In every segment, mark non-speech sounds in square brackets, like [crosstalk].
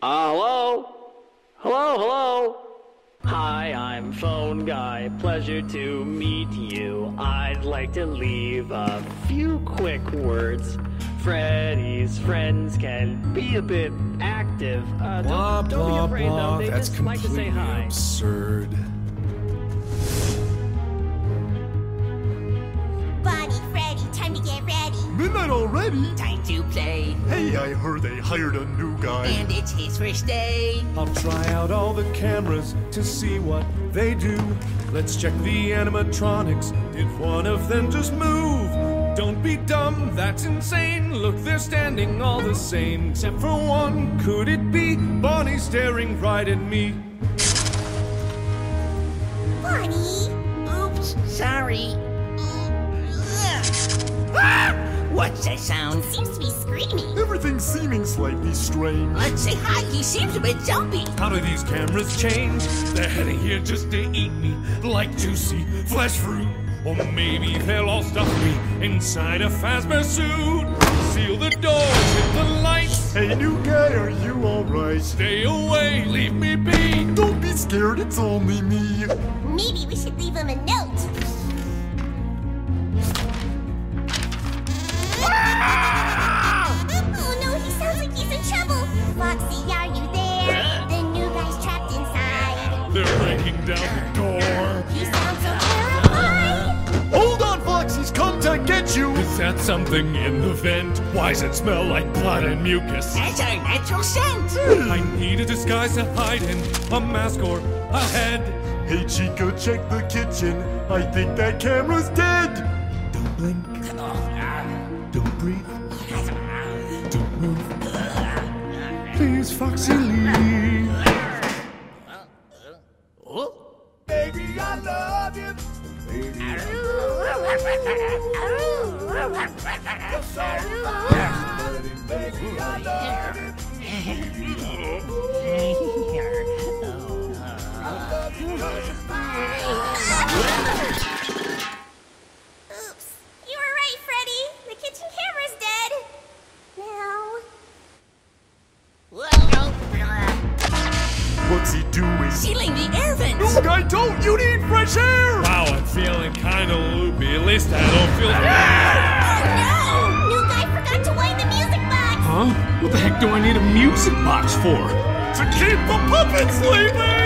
Uh, hello? Hello, hello? Hi, I'm Phone Guy. Pleasure to meet you. I'd like to leave a few quick words. Freddy's friends can be a bit active. Uh, blah, don't, don't blah, be afraid, blah. Though. They That's just completely like to say hi. absurd. ready. Midnight already? Time to play. Hey, I heard they hired a new guy. And it's his first day. I'll try out all the cameras to see what they do. Let's check the animatronics. Did one of them just move? Don't be dumb, that's insane. Look, they're standing all the same, except for one. Could it be Bonnie staring right at me? Bonnie? Oops, sorry. [laughs] Ah! What's that sound? It seems to be screaming. Everything's seeming slightly strange. Let's say hi, he seems a bit jumpy. How do these cameras change? They're heading here just to eat me, like juicy flesh fruit. Or maybe they'll all stuff me inside a Fazbear suit. Seal the door, hit the lights. Hey, new guy, are you alright? Stay away, leave me be. Don't be scared, it's only me. Maybe we should leave him a note. breaking down the door. So terrifying. Hold on, Fox. He's come to get you. Is that something in the vent? Why does it smell like blood and mucus? That's our natural scent. I need a disguise to hide in. A mask or a head. Hey Chica, check the kitchen. I think that camera's dead. Don't blink. Don't breathe. Don't move. Please, Foxy, I love you, baby. I love You're so fine, baby. I love you. sure! Wow, I'm feeling kinda loopy. At least I don't feel. Ah! Oh no! New guy forgot to wind the music box! Huh? What the heck do I need a music box for? To keep the puppets leaving!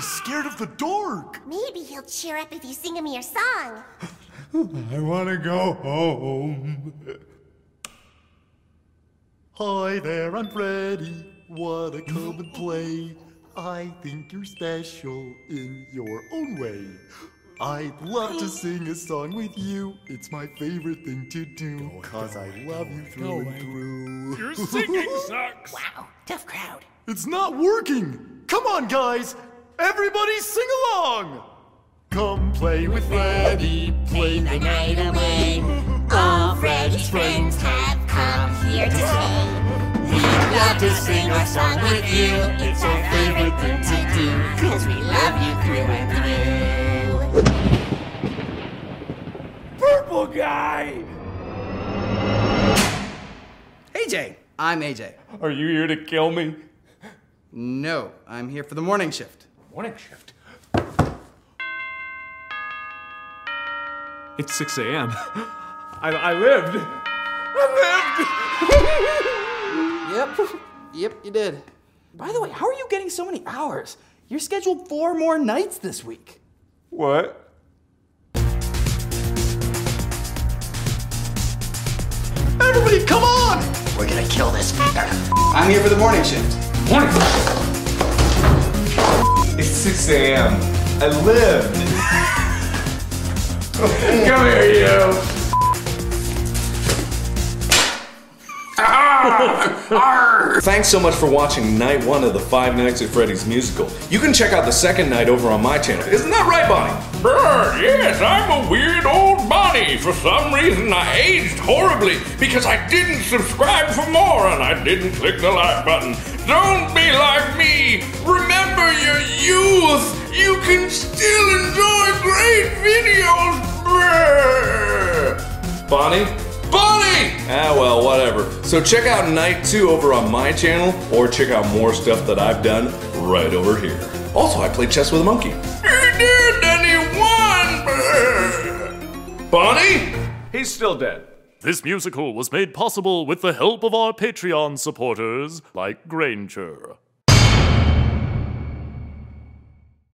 he's scared of the dork. Maybe he'll cheer up if you sing him your song. [laughs] I want to go home. Hi there, I'm Freddy. What a come and play? I think you're special in your own way. I'd love to sing a song with you. It's my favorite thing to do, cause I love you through and through. Your singing [laughs] sucks! Wow, tough crowd. It's not working! Come on, guys! Everybody sing along! Come play with Freddy, play the night away. All Freddy's friends have come here to stay. We'd love to sing our song with you. It's our favorite thing to do, cause we love you through and through. Purple guy! AJ. I'm AJ. Are you here to kill me? No, I'm here for the morning shift morning shift. It's 6 a.m. [laughs] I, I lived. I lived! yep. Yep, you did. By the way, how are you getting so many hours? You're scheduled four more nights this week. What? Everybody, come on! We're gonna kill this. I'm here for the morning shift. Morning. 6 a.m. I lived. [laughs] Come here, you. Ah! Thanks so much for watching night one of the Five Nights at Freddy's musical. You can check out the second night over on my channel. Isn't that right, Bonnie? Brr, yes, I'm a weird old Bonnie. For some reason, I aged horribly because I didn't subscribe for more and I didn't click the like button. Don't be like me. Remember your you can still enjoy great videos. Bonnie? Bonnie! Ah, well, whatever. So check out Night 2 over on my channel, or check out more stuff that I've done right over here. Also, I played chess with a monkey. You did, and he won! Bonnie? He's still dead. This musical was made possible with the help of our Patreon supporters, like Granger.